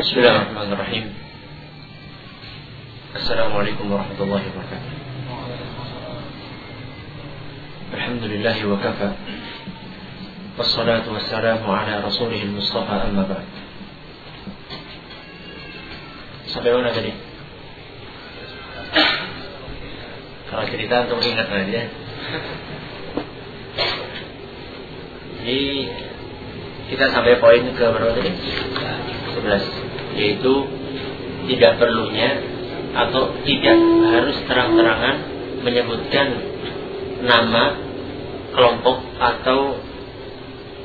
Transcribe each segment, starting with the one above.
Bismillahirrahmanirrahim. Assalamualaikum warahmatullahi wabarakatuh. Alhamdulillah wa kafa. Wassalatu wassalamu ala rasulih mustafa amma ba'd. Sampai mana tadi? Kalau cerita untuk ingat aja. Ya. Jadi kita sampai poin ke berapa tadi? 11 yaitu tidak perlunya atau tidak harus terang-terangan menyebutkan nama kelompok atau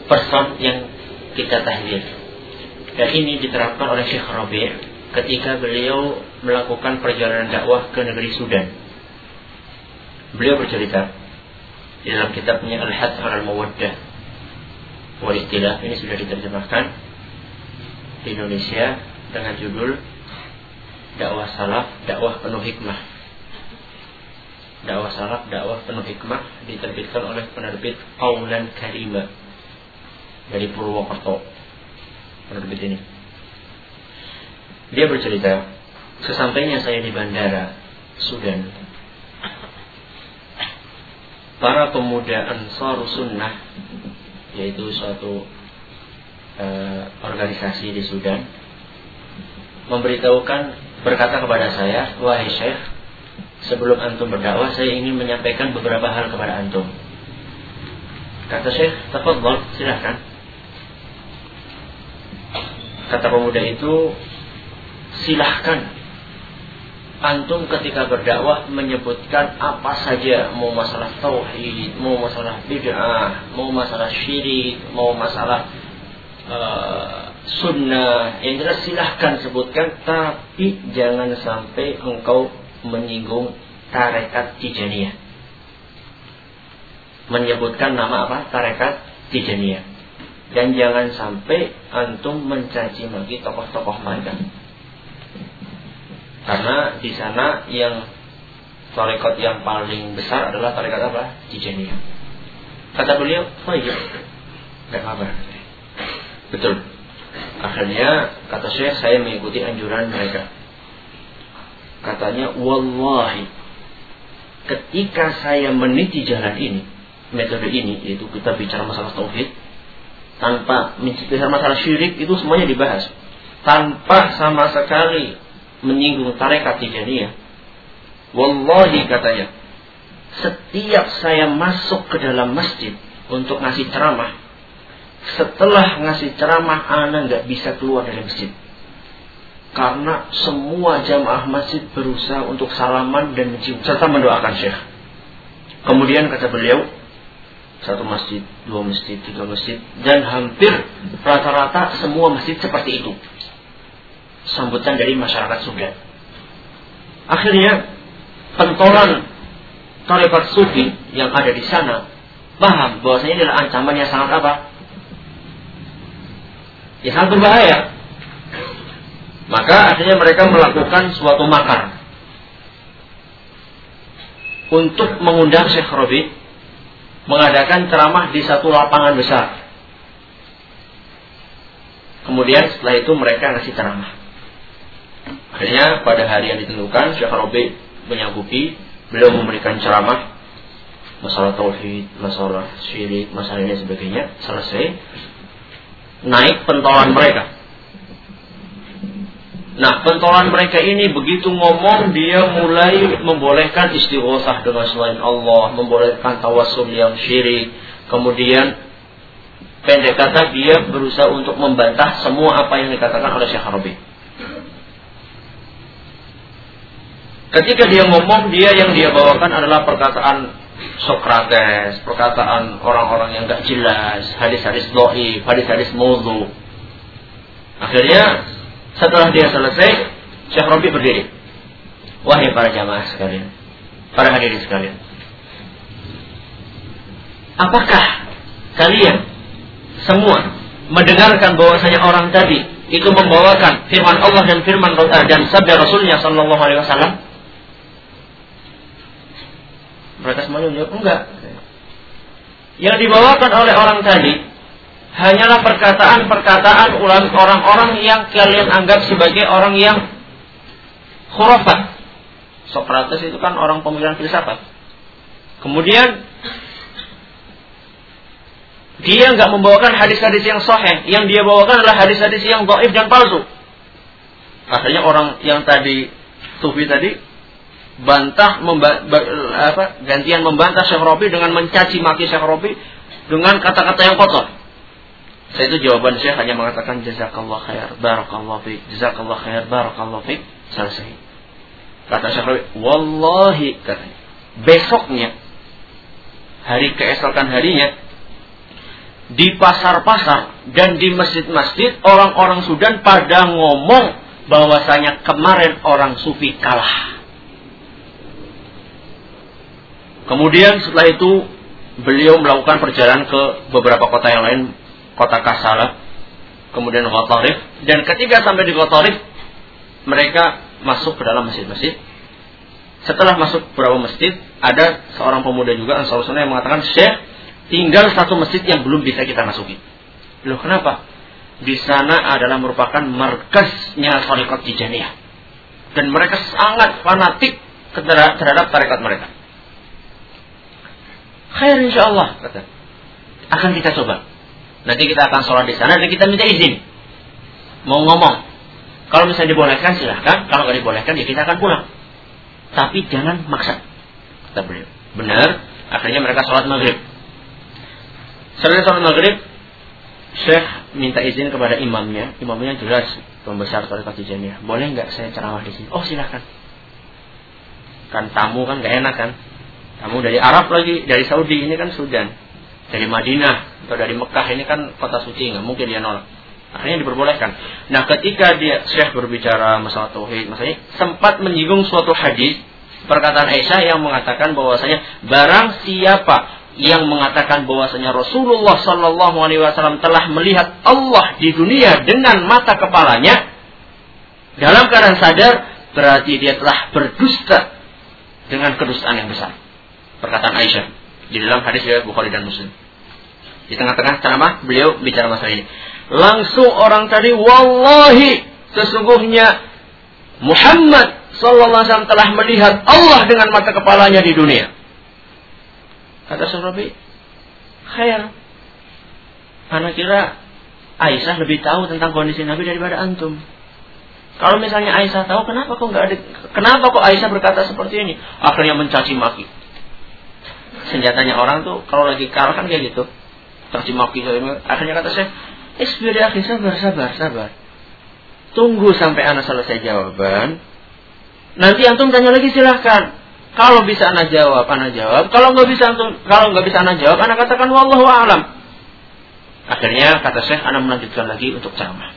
person yang kita tahdir. Dan ini diterapkan oleh Syekh Rabi' ketika beliau melakukan perjalanan dakwah ke negeri Sudan. Beliau bercerita di dalam kitabnya Al-Hadd al-Mawaddah wal istilah ini sudah diterjemahkan di Indonesia dengan judul dakwah salaf, dakwah penuh hikmah. Dakwah salaf, dakwah penuh hikmah diterbitkan oleh penerbit Aulan Karima dari Purwokerto. Penerbit ini. Dia bercerita, sesampainya saya di bandara Sudan, para pemuda Ansar Sunnah, yaitu suatu uh, organisasi di Sudan, memberitahukan berkata kepada saya, wahai Syekh, sebelum antum berdakwah saya ingin menyampaikan beberapa hal kepada antum. Kata Syekh, tafadhol, silahkan. Kata pemuda itu, silahkan antum ketika berdakwah menyebutkan apa saja mau masalah tauhid, mau masalah bid'ah, mau masalah syirik, mau masalah uh, sunnah, yang jelas silahkan sebutkan, tapi jangan sampai engkau menyinggung tarekat Tijaniyah. Menyebutkan nama apa? Tarekat Tijaniyah. Dan jangan sampai antum mencaci maki tokoh-tokoh mereka. Karena di sana yang tarekat yang paling besar adalah tarekat apa? Tijaniyah. Kata beliau, oh iya, apa Betul. Akhirnya kata saya, saya mengikuti anjuran mereka. Katanya, wallahi, ketika saya meniti jalan ini, metode ini, yaitu kita bicara masalah tauhid, tanpa bicara masalah syirik itu semuanya dibahas, tanpa sama sekali menyinggung tarekat Tijaniyah. Wallahi katanya, setiap saya masuk ke dalam masjid untuk ngasih ceramah, setelah ngasih ceramah anak nggak bisa keluar dari masjid. Karena semua jamaah masjid berusaha untuk salaman dan mencium serta mendoakan syekh. Kemudian kata beliau, satu masjid, dua masjid, tiga masjid, dan hampir rata-rata semua masjid seperti itu sambutan dari masyarakat Sudan. Akhirnya pentolan tarekat sufi yang ada di sana paham bahwasanya adalah ancaman yang sangat apa? Ya sangat berbahaya. Maka akhirnya mereka melakukan suatu makar untuk mengundang Syekh Robi mengadakan ceramah di satu lapangan besar. Kemudian setelah itu mereka ngasih ceramah. Akhirnya pada hari yang ditentukan Syekh Rabi menyanggupi beliau memberikan ceramah masalah tauhid, masalah syirik, masalah ini sebagainya selesai naik pentolan mereka. Nah, pentolan mereka ini begitu ngomong dia mulai membolehkan istighosah dengan selain Allah, membolehkan tawasul yang syirik. Kemudian pendek kata dia berusaha untuk membantah semua apa yang dikatakan oleh Syekh Rabi. Ketika dia ngomong, dia yang dia bawakan adalah perkataan Sokrates, perkataan orang-orang yang gak jelas, hadis-hadis doi, hadis-hadis mudhu. Akhirnya setelah dia selesai, Syekh Robi berdiri. Wahai para jamaah sekalian, para hadirin sekalian. Apakah kalian semua mendengarkan bahwasanya orang tadi itu membawakan firman Allah dan firman dan sabda Rasulnya Shallallahu Alaihi Wasallam? Mereka semuanya menjawab enggak. Yang dibawakan oleh orang tadi hanyalah perkataan-perkataan orang-orang yang kalian anggap sebagai orang yang khurafat. Socrates itu kan orang pemikiran filsafat. Kemudian dia nggak membawakan hadis-hadis yang sahih, yang dia bawakan adalah hadis-hadis yang dhaif dan palsu. Akhirnya orang yang tadi sufi tadi bantah memba, apa, gantian membantah Syekh Robi dengan mencaci maki Syekh Robi dengan kata-kata yang kotor. Saya itu jawaban saya hanya mengatakan jazakallah khair, barakallah fiik, jazakallah khair, barakallah fiik, selesai. Kata Syekh Rabi, wallahi katanya. Besoknya hari keesokan harinya di pasar-pasar dan di masjid-masjid orang-orang Sudan pada ngomong bahwasanya kemarin orang sufi kalah. Kemudian setelah itu beliau melakukan perjalanan ke beberapa kota yang lain kota Kasala, kemudian Ghatarif, dan ketika sampai di Ghatarif, mereka masuk ke dalam masjid-masjid. Setelah masuk beberapa masjid, ada seorang pemuda juga Ansar Sunnah yang mengatakan, Syekh, tinggal satu masjid yang belum bisa kita masuki. Loh kenapa? Di sana adalah merupakan markasnya Tarikat Tijaniyah. Dan mereka sangat fanatik terhadap tarekat mereka. Khair insya Allah, kata. Akan kita coba. Nanti kita akan sholat di sana dan kita minta izin. Mau ngomong. Kalau misalnya dibolehkan silahkan. Kalau nggak dibolehkan ya kita akan pulang. Tapi jangan maksa. Kata beliau. Benar. Akhirnya mereka sholat maghrib. Setelah sholat maghrib, Syekh minta izin kepada imamnya. Imamnya jelas pembesar Tarekat Tijaniyah. Boleh nggak saya ceramah di sini? Oh silahkan. Kan tamu kan nggak enak kan. Tamu dari Arab lagi, dari Saudi ini kan Sudan. Dari Madinah atau dari Mekah ini kan kota suci nggak mungkin dia nolak. Akhirnya diperbolehkan. Nah ketika dia Syekh berbicara masalah tauhid maksudnya sempat menyinggung suatu hadis perkataan Aisyah yang mengatakan bahwasanya barang siapa yang mengatakan bahwasanya Rasulullah Shallallahu Alaihi Wasallam telah melihat Allah di dunia dengan mata kepalanya dalam keadaan sadar berarti dia telah berdusta dengan kedustaan yang besar perkataan Aisyah di dalam hadis riwayat Bukhari dan Muslim. Di tengah-tengah ceramah beliau bicara masalah ini. Langsung orang tadi wallahi sesungguhnya Muhammad sallallahu alaihi wasallam telah melihat Allah dengan mata kepalanya di dunia. Kata Syarabi, khair. Karena kira Aisyah lebih tahu tentang kondisi Nabi daripada antum. Kalau misalnya Aisyah tahu, kenapa kok nggak ada? Kenapa kok Aisyah berkata seperti ini? Akhirnya mencaci maki senjatanya orang tuh kalau lagi kalah kan kayak gitu. Terjemaki akhirnya kata saya isbir ya sabar sabar sabar. Tunggu sampai anak selesai jawaban. Nanti antum tanya lagi silahkan. Kalau bisa anak jawab anak jawab. Kalau nggak bisa antum kalau nggak bisa anak jawab anak katakan wallahu alam. Akhirnya kata saya anak melanjutkan lagi untuk ceramah.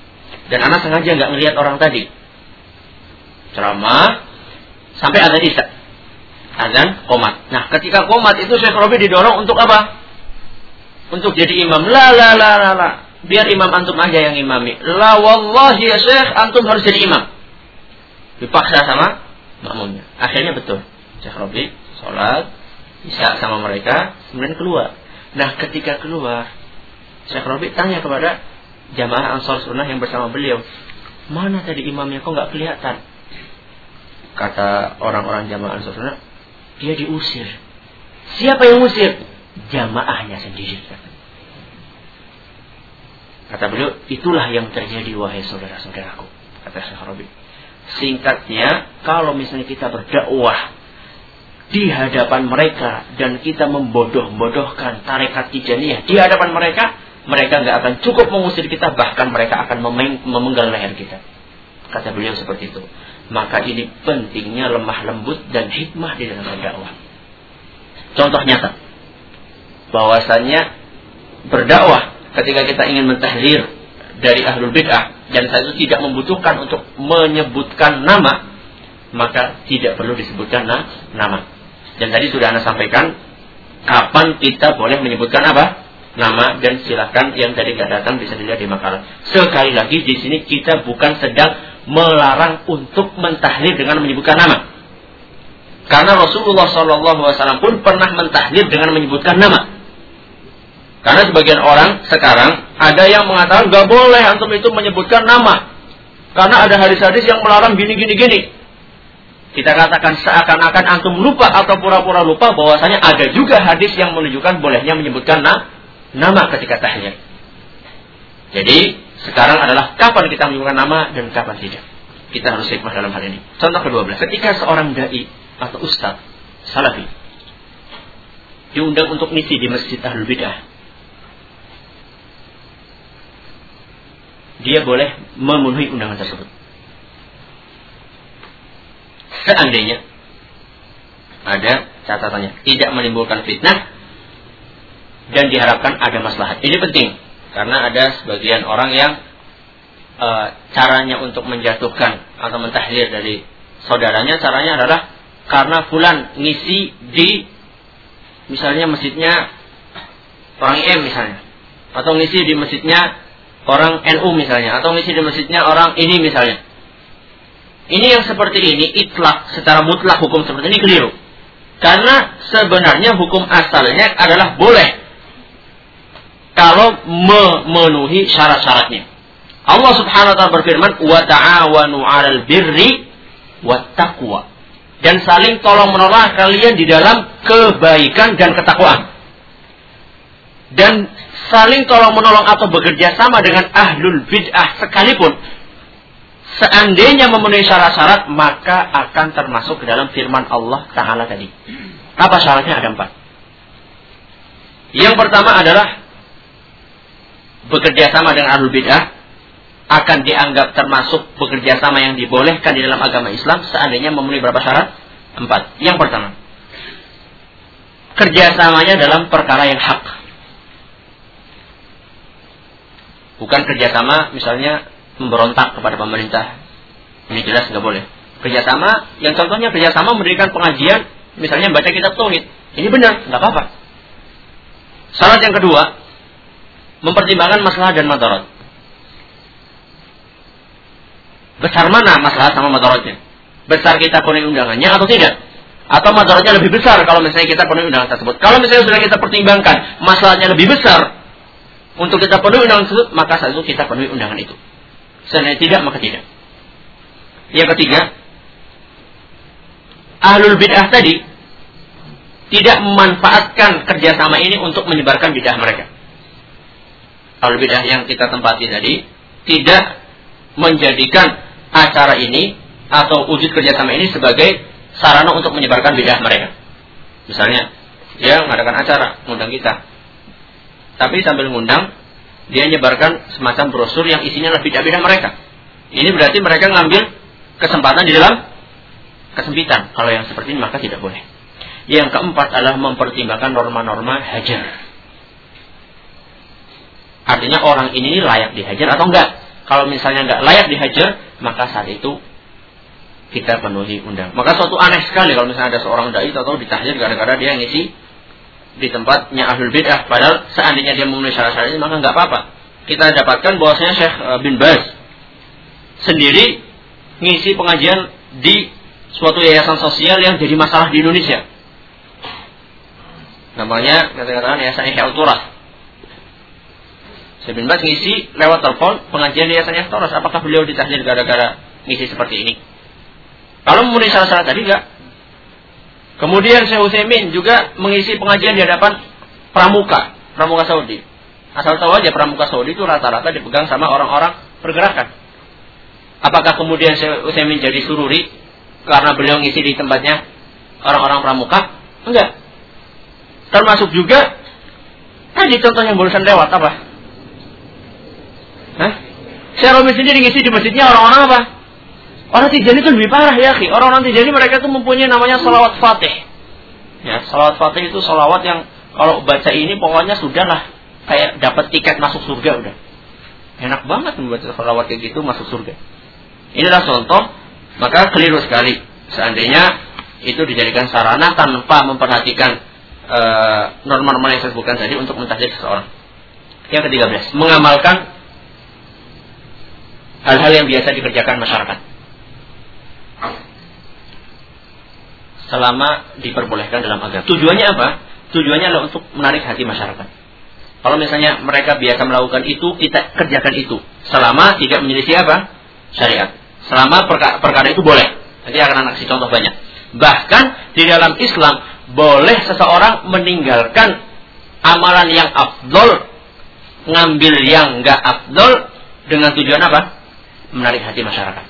Dan anak sengaja nggak ngelihat orang tadi. Ceramah sampai ada isya azan komat. Nah, ketika komat itu Syekh Robi didorong untuk apa? Untuk jadi imam. La la la la la. Biar imam antum aja yang imami. La wallahi ya Syekh, antum harus jadi imam. Dipaksa sama makmumnya. Akhirnya betul. Syekh Robi sholat, bisa sama mereka, kemudian keluar. Nah, ketika keluar, Syekh Robi tanya kepada jamaah Ansar Sunnah yang bersama beliau, mana tadi imamnya kok nggak kelihatan? Kata orang-orang jamaah Ansar Sunnah, dia diusir. Siapa yang usir? Jamaahnya sendiri. Kata beliau, itulah yang terjadi wahai saudara-saudaraku. Kata Syekh Rabi. Singkatnya, kalau misalnya kita berdakwah di hadapan mereka dan kita membodoh-bodohkan tarekat tijaniyah di hadapan mereka, mereka nggak akan cukup mengusir kita, bahkan mereka akan memenggal leher kita. Kata beliau seperti itu. Maka ini pentingnya lemah lembut dan hikmah di dalam berdakwah. Contoh nyata. Bahwasanya berdakwah ketika kita ingin mentahdir dari ahlul bid'ah dan saya itu tidak membutuhkan untuk menyebutkan nama maka tidak perlu disebutkan nama. Dan tadi sudah Anda sampaikan kapan kita boleh menyebutkan apa? nama dan silakan yang tadi nggak datang bisa dilihat di makalah. Sekali lagi di sini kita bukan sedang melarang untuk mentahdir dengan menyebutkan nama. Karena Rasulullah SAW pun pernah mentahdir dengan menyebutkan nama. Karena sebagian orang sekarang ada yang mengatakan gak boleh antum itu menyebutkan nama. Karena ada hadis-hadis yang melarang gini gini gini. Kita katakan seakan-akan antum lupa atau pura-pura lupa bahwasanya ada juga hadis yang menunjukkan bolehnya menyebutkan na nama ketika tahiyat. Jadi sekarang adalah kapan kita menyebutkan nama dan kapan tidak. Kita harus hikmah dalam hal ini. Contoh ke-12. Ketika seorang dai atau ustaz salafi diundang untuk misi di masjid ahlul bidah dia boleh memenuhi undangan tersebut. Seandainya ada catatannya tidak menimbulkan fitnah dan diharapkan ada maslahat. Ini penting karena ada sebagian orang yang e, caranya untuk menjatuhkan atau mentahdir dari saudaranya caranya adalah karena fulan ngisi di misalnya masjidnya orang IM misalnya atau ngisi di masjidnya orang NU misalnya atau ngisi di masjidnya orang ini misalnya. Ini yang seperti ini itlak secara mutlak hukum seperti ini keliru. Karena sebenarnya hukum asalnya adalah boleh kalau memenuhi syarat-syaratnya. Allah Subhanahu wa taala berfirman, "Wa ta'awanu 'alal birri wat taqwa." Dan saling tolong menolong kalian di dalam kebaikan dan ketakwaan. Dan saling tolong menolong atau bekerja sama dengan ahlul bid'ah sekalipun seandainya memenuhi syarat-syarat maka akan termasuk ke dalam firman Allah Taala tadi. Apa syaratnya? Ada empat. Yang pertama adalah bekerja sama dengan ahlul bid'ah akan dianggap termasuk bekerja sama yang dibolehkan di dalam agama Islam seandainya memenuhi berapa syarat? Empat. Yang pertama, kerjasamanya dalam perkara yang hak Bukan kerjasama misalnya memberontak kepada pemerintah. Ini jelas nggak boleh. Kerjasama, yang contohnya kerjasama mendirikan pengajian, misalnya baca kitab tauhid. Ini benar, nggak apa-apa. Syarat yang kedua, mempertimbangkan masalah dan madarat. Besar mana masalah sama madaratnya? Besar kita penuhi undangannya atau tidak? Atau madaratnya lebih besar kalau misalnya kita penuhi undangan tersebut. Kalau misalnya sudah kita pertimbangkan masalahnya lebih besar, untuk kita penuhi undangan tersebut, maka saat itu kita penuhi undangan itu. Seandainya tidak, maka tidak. Yang ketiga, ahlul bid'ah tadi tidak memanfaatkan kerjasama ini untuk menyebarkan bid'ah mereka. Ahlul bid'ah yang kita tempati tadi tidak menjadikan acara ini atau wujud kerjasama ini sebagai sarana untuk menyebarkan bid'ah mereka. Misalnya, dia mengadakan acara, mengundang kita. Tapi sambil ngundang, dia nyebarkan semacam brosur yang isinya lebih beda mereka. Ini berarti mereka ngambil kesempatan di dalam kesempitan. Kalau yang seperti ini maka tidak boleh. Yang keempat adalah mempertimbangkan norma-norma hajar. Artinya orang ini layak dihajar atau enggak. Kalau misalnya enggak layak dihajar, maka saat itu kita penuhi undang. Maka suatu aneh sekali kalau misalnya ada seorang dai atau ditahjir gara-gara dia ngisi di tempatnya ahlul bid'ah padahal seandainya dia memenuhi syarat-syarat ini maka nggak apa-apa kita dapatkan bahwasanya Syekh eh, bin Baz sendiri ngisi pengajian di suatu yayasan sosial yang jadi masalah di Indonesia namanya kata-katakan yayasan Ihya Turah Syekh bin Baz ngisi lewat telepon pengajian di yayasan Turah apakah beliau ditahdir gara-gara ngisi seperti ini kalau memenuhi syarat-syarat tadi enggak Kemudian Syekh Utsaimin juga mengisi pengajian di hadapan pramuka, pramuka Saudi. Asal tahu aja pramuka Saudi itu rata-rata dipegang sama orang-orang pergerakan. Apakah kemudian Syekh Utsaimin jadi sururi karena beliau ngisi di tempatnya orang-orang pramuka? Enggak. Termasuk juga tadi contoh yang barusan lewat apa? Hah? Syekh Romi sendiri ngisi di masjidnya orang-orang apa? Orang Tijani itu lebih parah ya, Orang-orang Tijani mereka itu mempunyai namanya salawat fatih. Ya, salawat fatih itu salawat yang kalau baca ini pokoknya sudahlah kayak dapat tiket masuk surga udah. Enak banget membaca salawat kayak gitu masuk surga. Inilah contoh, maka keliru sekali. Seandainya itu dijadikan sarana tanpa memperhatikan norma-norma uh, yang saya sebutkan tadi untuk mentahdir seseorang. Yang ketiga belas, mengamalkan hal-hal yang biasa dikerjakan masyarakat. selama diperbolehkan dalam agama. Tujuannya apa? Tujuannya adalah untuk menarik hati masyarakat. Kalau misalnya mereka biasa melakukan itu, kita kerjakan itu. Selama tidak menyelisih apa? Syariat. Selama perkara, perkara itu boleh. Nanti akan anak kasih contoh banyak. Bahkan di dalam Islam boleh seseorang meninggalkan amalan yang afdol, ngambil yang enggak afdol dengan tujuan apa? Menarik hati masyarakat.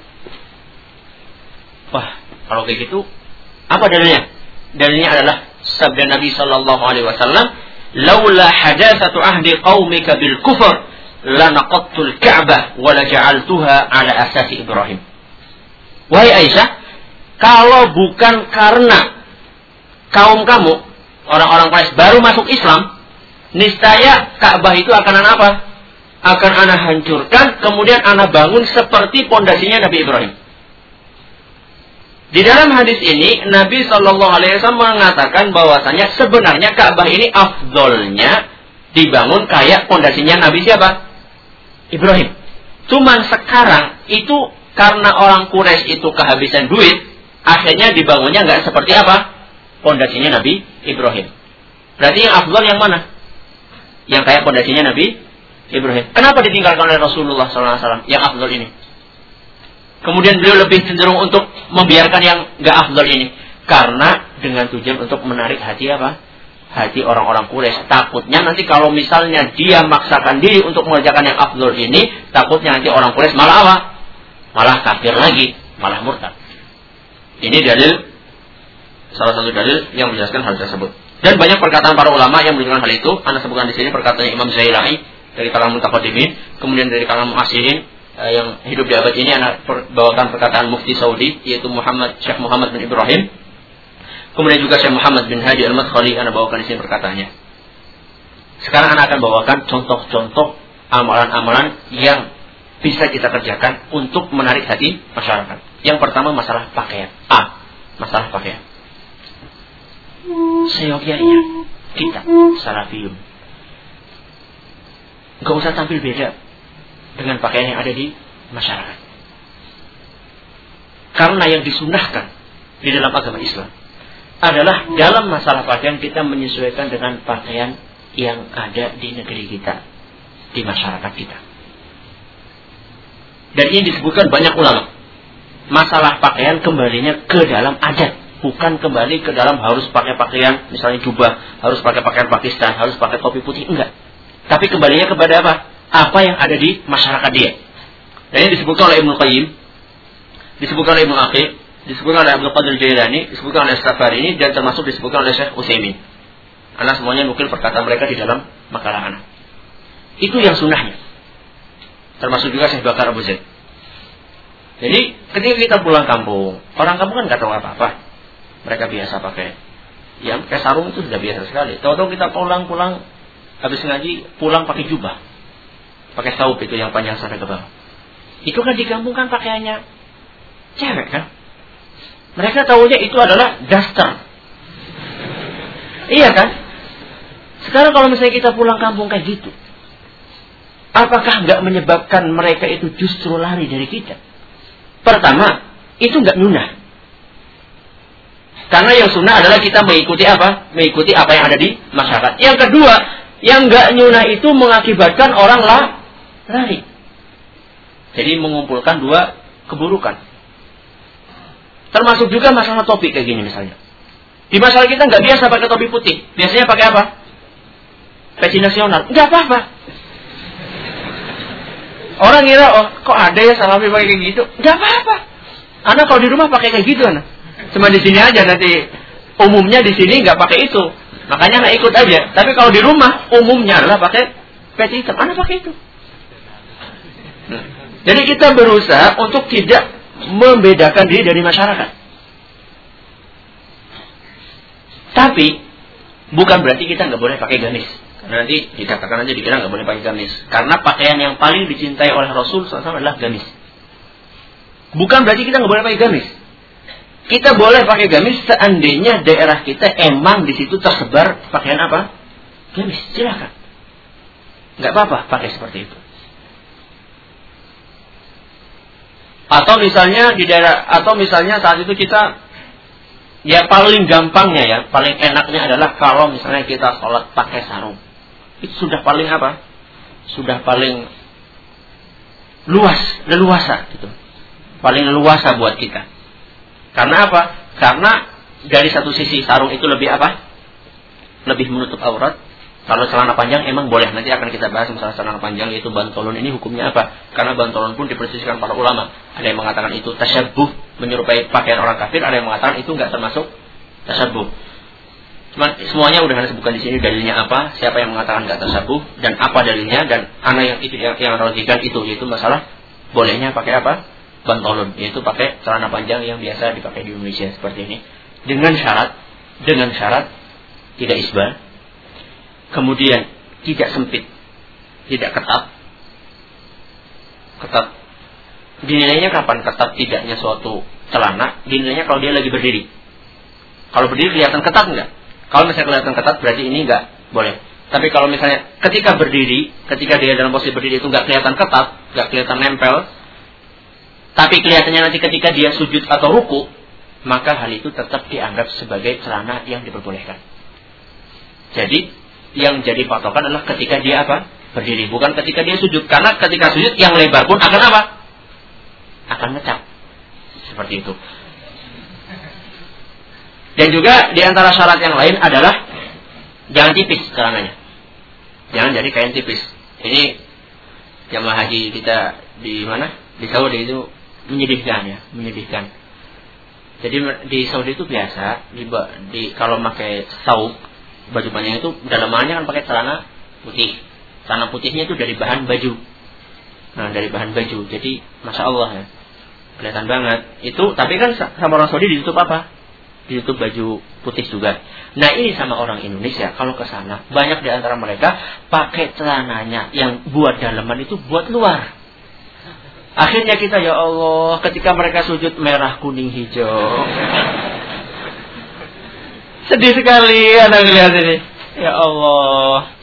Wah, kalau kayak gitu, apa dalilnya? Dalilnya adalah sabda Nabi Shallallahu Alaihi Wasallam, "Laula hadatsatu ahdi qaumika bil kufr, lanaqattul Ka'bah wa la ala asasi Ibrahim." Wahai Aisyah, kalau bukan karena kaum kamu, orang-orang Quraisy baru masuk Islam, niscaya Ka'bah itu akan apa? Akan anak hancurkan, kemudian anak bangun seperti pondasinya Nabi Ibrahim. Di dalam hadis ini Nabi Shallallahu Alaihi Wasallam mengatakan bahwasanya sebenarnya Ka'bah ini afdolnya dibangun kayak pondasinya Nabi siapa? Ibrahim. Cuman sekarang itu karena orang Quraisy itu kehabisan duit, akhirnya dibangunnya nggak seperti apa? pondasinya Nabi Ibrahim. Berarti yang afdal yang mana? Yang kayak pondasinya Nabi Ibrahim. Kenapa ditinggalkan oleh Rasulullah SAW yang afdal ini? Kemudian beliau lebih cenderung untuk membiarkan yang gak afdal ini. Karena dengan tujuan untuk menarik hati apa? Hati orang-orang Quraisy. Takutnya nanti kalau misalnya dia maksakan diri untuk mengerjakan yang afdal ini, takutnya nanti orang Quraisy malah apa? Malah kafir lagi, malah murtad. Ini dalil salah satu dalil yang menjelaskan hal tersebut. Dan banyak perkataan para ulama yang menunjukkan hal itu. Anda sebutkan di sini perkataan Imam Zailai dari kalangan mutaqaddimin, kemudian dari kalangan muasirin eh, yang hidup di abad ini anak bawakan perkataan mufti Saudi yaitu Muhammad Syekh Muhammad bin Ibrahim. Kemudian juga Syekh Muhammad bin Hadi Al-Madkhali anak bawakan di sini perkataannya. Sekarang anak akan bawakan contoh-contoh amalan-amalan yang bisa kita kerjakan untuk menarik hati masyarakat. Yang pertama masalah pakaian. A. Masalah pakaian seyogyanya kita salafiyun. Gak usah tampil beda dengan pakaian yang ada di masyarakat. Karena yang disunahkan di dalam agama Islam adalah dalam masalah pakaian kita menyesuaikan dengan pakaian yang ada di negeri kita, di masyarakat kita. Dan ini disebutkan banyak ulama. Masalah pakaian kembalinya ke dalam adat bukan kembali ke dalam harus pakai pakaian misalnya jubah, harus pakai pakaian Pakistan, harus pakai topi putih, enggak. Tapi kembalinya kepada apa? Apa yang ada di masyarakat dia. Dan ini disebutkan oleh Ibnu Qayyim, disebutkan oleh Ibnu Aqil, disebutkan oleh Abdul Qadir Jailani, disebutkan oleh ini dan termasuk disebutkan oleh Syekh Utsaimin. Karena semuanya nukil perkataan mereka di dalam makalah anak. Itu yang sunnahnya. Termasuk juga Syekh Bakar Abu Zaid. Jadi ketika kita pulang kampung, orang kampung kan nggak tahu apa-apa mereka biasa pakai ya pakai sarung itu sudah biasa sekali tahu-tahu kita pulang-pulang habis ngaji pulang pakai jubah. Pakai saup itu yang panjang sampai ke bawah itu kan di kampung pakaiannya cewek kan? Mereka tahunya itu adalah daster. Iya kan? Sekarang kalau misalnya kita pulang kampung kayak gitu apakah nggak menyebabkan mereka itu justru lari dari kita? Pertama itu nggak nunah. Karena yang sunnah adalah kita mengikuti apa? Mengikuti apa yang ada di masyarakat. Yang kedua, yang nggak nyunah itu mengakibatkan orang lah lari. Jadi mengumpulkan dua keburukan. Termasuk juga masalah topi kayak gini misalnya. Di masalah kita nggak biasa pakai topi putih. Biasanya pakai apa? Peci nasional. Nggak apa-apa. Orang kira, oh kok ada ya salafi pakai kayak gitu? Nggak apa-apa. Anak kalau di rumah pakai kayak gitu anak. Cuma di sini aja nanti umumnya di sini nggak pakai itu. Makanya nggak ikut aja. Tapi kalau di rumah umumnya adalah pakai peci hitam. Anak pakai itu. Jadi kita berusaha untuk tidak membedakan diri dari masyarakat. Tapi bukan berarti kita nggak boleh pakai gamis. Karena nanti dikatakan aja dikira nggak boleh pakai gamis. Karena pakaian yang paling dicintai oleh Rasul SAW adalah gamis. Bukan berarti kita nggak boleh pakai gamis. Kita boleh pakai gamis seandainya daerah kita emang di situ tersebar pakaian apa? Gamis, silakan. Nggak apa-apa pakai seperti itu. Atau misalnya di daerah atau misalnya saat itu kita ya paling gampangnya ya, paling enaknya adalah kalau misalnya kita sholat pakai sarung. itu sudah paling apa? Sudah paling luas, leluasa gitu. Paling leluasa buat kita. Karena apa? Karena dari satu sisi sarung itu lebih apa? Lebih menutup aurat. Kalau celana panjang emang boleh nanti akan kita bahas masalah celana panjang yaitu bantolon ini hukumnya apa? Karena bantolon pun diperselisihkan para ulama. Ada yang mengatakan itu tasyabuh menyerupai pakaian orang kafir, ada yang mengatakan itu nggak termasuk tasyabuh. Cuman semuanya udah ada sebutkan di sini dalilnya apa, siapa yang mengatakan nggak tersabuh dan apa dalilnya dan anak yang itu yang, yang itu yaitu masalah bolehnya pakai apa? Bantolon, yaitu pakai celana panjang yang biasa dipakai di Indonesia seperti ini. Dengan syarat dengan syarat tidak isbal, kemudian tidak sempit, tidak ketat. Ketat. Dinilainya kapan ketat tidaknya suatu celana? Dinilainya kalau dia lagi berdiri. Kalau berdiri kelihatan ketat enggak? Kalau misalnya kelihatan ketat berarti ini nggak boleh. Tapi kalau misalnya ketika berdiri, ketika dia dalam posisi berdiri itu nggak kelihatan ketat, nggak kelihatan nempel, tapi kelihatannya nanti ketika dia sujud atau ruku, maka hal itu tetap dianggap sebagai celana yang diperbolehkan. Jadi yang jadi patokan adalah ketika dia apa? Berdiri, bukan ketika dia sujud. Karena ketika sujud yang lebar pun akan apa? Akan ngecap. Seperti itu. Dan juga di antara syarat yang lain adalah jangan tipis celananya. Jangan jadi kain tipis. Ini jamaah haji kita di mana? Di Saudi itu menyedihkan ya, menyedihkan. Jadi di Saudi itu biasa di, di kalau pakai sauk baju panjang itu dalamannya kan pakai celana putih. Celana putihnya itu dari bahan baju. Nah, dari bahan baju. Jadi masya Allah ya, kelihatan banget. Itu tapi kan sama orang Saudi ditutup apa? ditutup baju putih juga. Nah ini sama orang Indonesia kalau ke sana banyak di antara mereka pakai celananya yang buat dalaman itu buat luar. Akhirnya kita ya Allah ketika mereka sujud merah kuning hijau. Sedih sekali anak lihat ini. Ya Allah.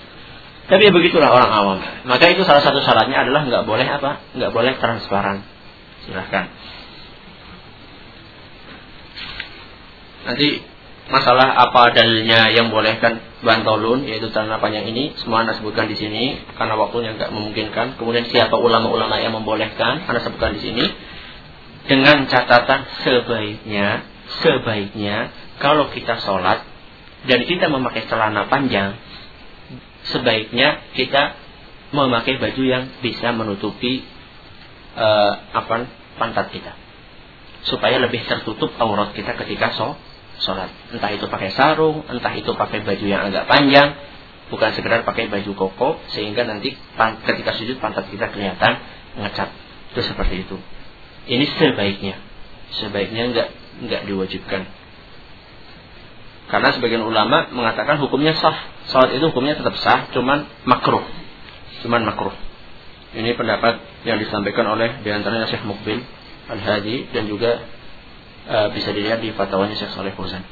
Tapi ya begitulah orang awam. Maka itu salah satu syaratnya adalah nggak boleh apa? Nggak boleh transparan. Silahkan. Nanti masalah apa dalilnya yang bolehkan bantolun yaitu tanah panjang ini semua anda sebutkan di sini karena waktunya nggak memungkinkan. Kemudian siapa ulama-ulama yang membolehkan anda sebutkan di sini dengan catatan sebaiknya sebaiknya kalau kita sholat dan kita memakai celana panjang sebaiknya kita memakai baju yang bisa menutupi uh, apa pantat kita supaya lebih tertutup aurat kita ketika sholat sholat. Entah itu pakai sarung, entah itu pakai baju yang agak panjang, bukan sekedar pakai baju koko sehingga nanti ketika sujud pantat kita kelihatan ngecat. Itu seperti itu. Ini sebaiknya. Sebaiknya enggak enggak diwajibkan. Karena sebagian ulama mengatakan hukumnya sah. Salat itu hukumnya tetap sah, cuman makruh. Cuman makruh. Ini pendapat yang disampaikan oleh di antaranya Syekh Mukbil Al-Hadi dan juga uh, bisa dilihat di fatwanya Syekh Saleh Fauzan.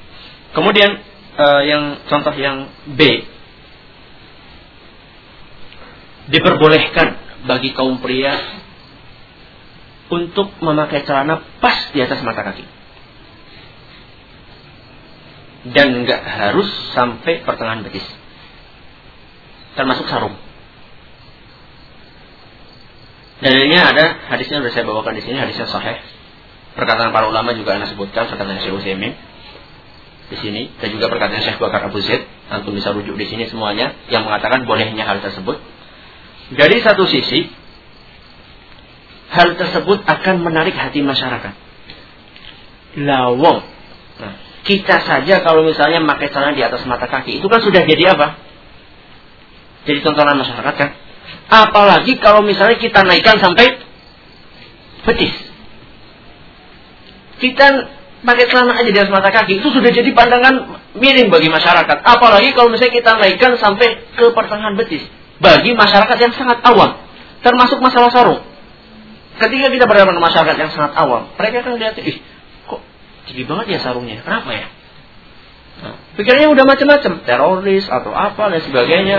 Kemudian uh, yang contoh yang B diperbolehkan bagi kaum pria untuk memakai celana pas di atas mata kaki. Dan nggak harus sampai pertengahan betis. Termasuk sarung. Dalilnya ada hadisnya sudah saya bawakan di sini hadisnya sahih Perkataan para ulama juga anda sebutkan, perkataan Syekh Utsaimin di sini dan juga perkataan Syekh Bakar Abu Zaid. Antum bisa rujuk di sini semuanya yang mengatakan bolehnya hal tersebut. Dari satu sisi hal tersebut akan menarik hati masyarakat. Lawong nah, kita saja kalau misalnya memakai celana di atas mata kaki itu kan sudah jadi apa? Jadi tontonan masyarakat kan? Apalagi kalau misalnya kita naikkan sampai betis kita pakai celana aja di atas mata kaki itu sudah jadi pandangan miring bagi masyarakat. Apalagi kalau misalnya kita naikkan sampai ke pertengahan betis bagi masyarakat yang sangat awam, termasuk masalah sarung. Ketika kita berhadapan dengan masyarakat yang sangat awam, mereka akan lihat, ih, kok tinggi banget ya sarungnya? Kenapa ya? Nah, pikirannya udah macam-macam, teroris atau apa dan sebagainya.